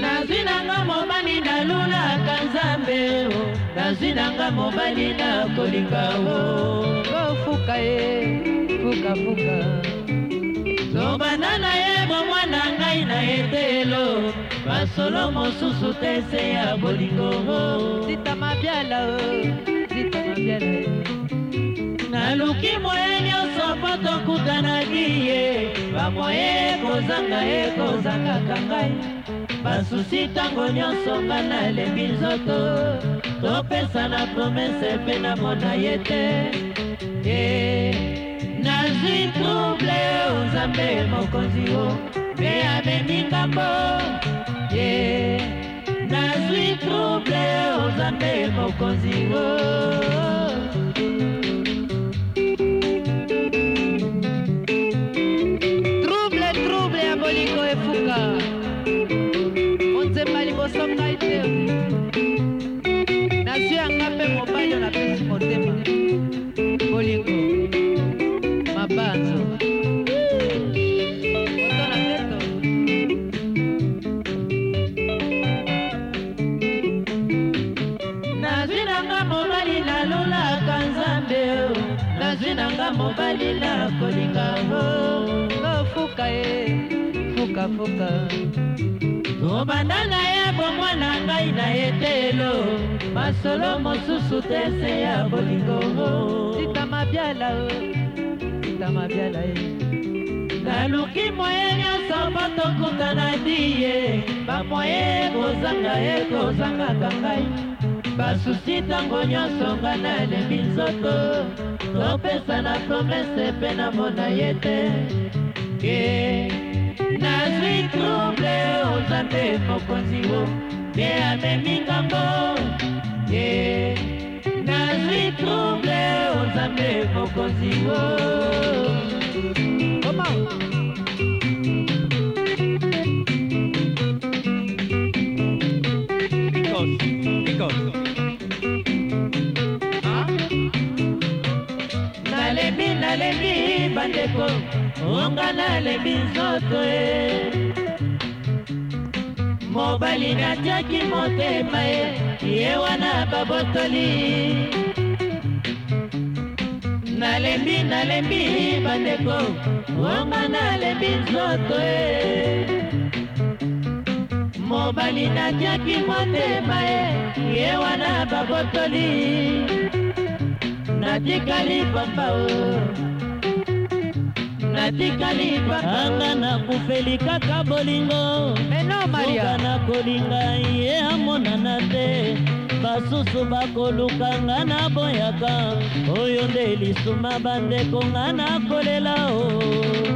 nazwi nanga mobali na kolinga o kofuka ye fukafuka lobana na ye bomwana ngai na etelo basolo mosusu te se ya bolingo zita mabiala zita mabiala naluki moye nyonso mpo tokutanaki ye bamoye ekozanga ekozangaka ngai basusi ntango nyonso nga nalembi nzoto topesa na promese mpe namona ye te e, nazwi trouble o nzambe mokonzi o mpe amemingambo yeah nazwi trouble ozambe mokonzi trouble trouble ya bolingo mobali na kolinga ofuka oh, ye fukafuka obanda na ye bomwana ngai na ye te elo masolo mosusu te se ya bolingo tika mabyala tika mabyala ye naluki moye nyonso mpo tokutana di ye bamoye ekozanga ekozangaka ngai basusi ntango nyonso nga na elembi nzoto topesa na promese mpe namona ye te ke nazwi trouble ozambe mokonzi o te amemi ngambo ye nazwi trouble ozambe mokonzi o ngonga nalebi nzoto e mobali natiaki motema ye ye wana babotoli nalembi nalembi bandeko ngonga nalembi nzoto e mobali natiaki motema ye ye wana babotoli natikali papa o natikali anga nakufeli kaka bolingo menomaria nakolinga ye amonana te basusu bakoluka nga naboyaka oyo nde lisuma bandeko nga nakolela o oh.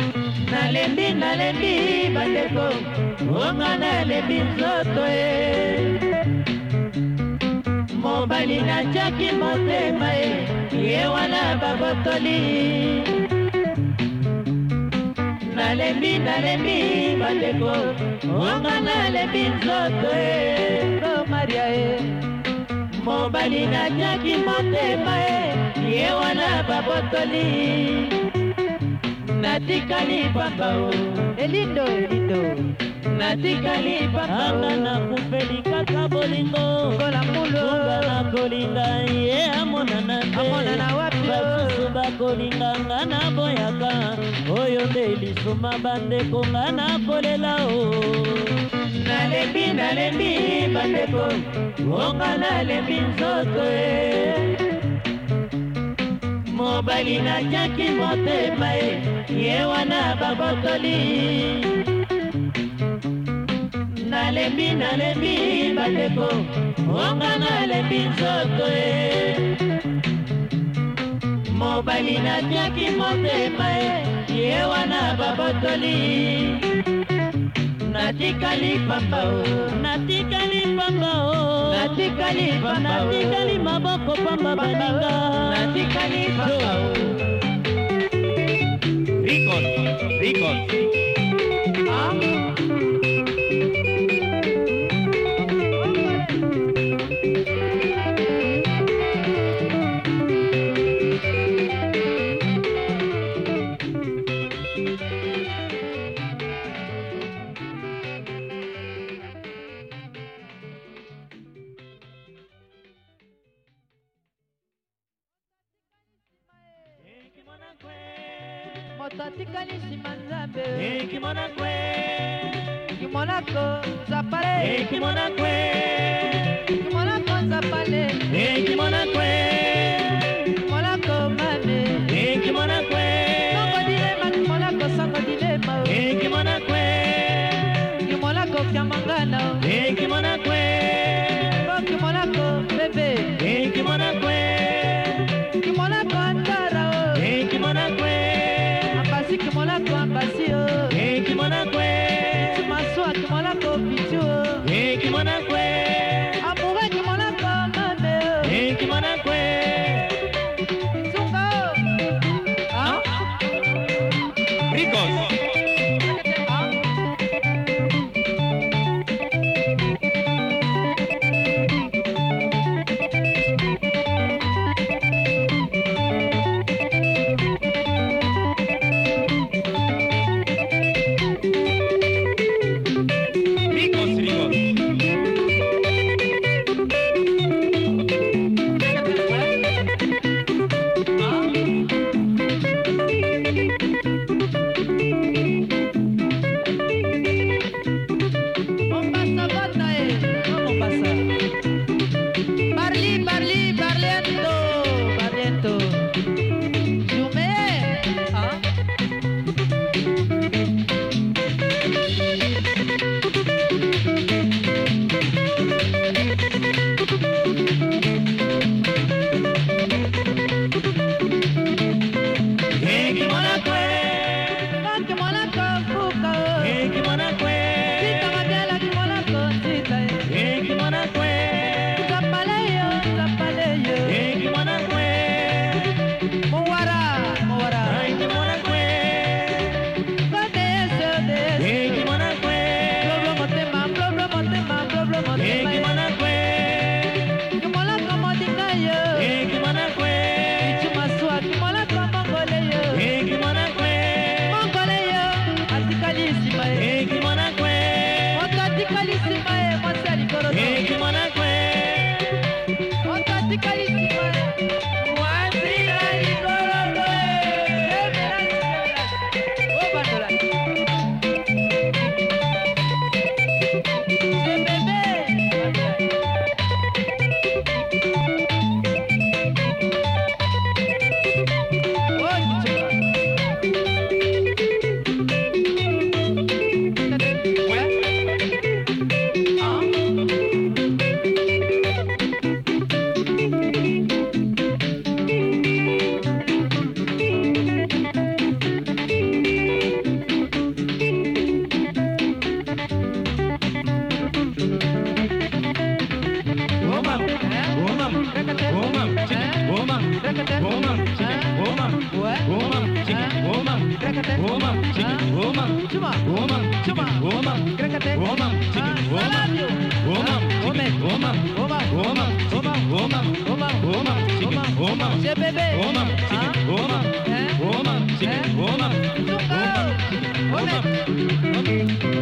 nalembi nalembi bandeko onga nalembi nzoto ye eh. mobali natiaki motema ye eh. ye wana babotoli nalembi nalembi bandeko onga nalembi nzoto e o maria e mobali natiaki motema e ye wana babotoli natikali pamba o elindo elindo natikali anga nakufeli kaka bolingo kolambulunga nakolinga ye amonana tebamosusu bakolinga nga naboyaka oyo nde lisuma bandeko nga nakolela o nalembi nalembi bandeko ngonga nalembi nzoto e mobali natiaki motema ye ye wana babotoli nalembi nalembi bandeko ngonga nalembi nzoto e mobali natiaki motema e ye wana babotoli natikali pamba o natikali pamba o natikali pamba natikali maboko pamba baninga natikali pamba o Record, record. moto atikali nsima nzambe ekimonakwe kimonako nzapale ekimonakwe kimonako nzapale ekimonakwe kimonako mame ekimonakwe songo dilema kimonako songo dilema ekimonakwe kimonako kiamonako wanna se cair de oma you.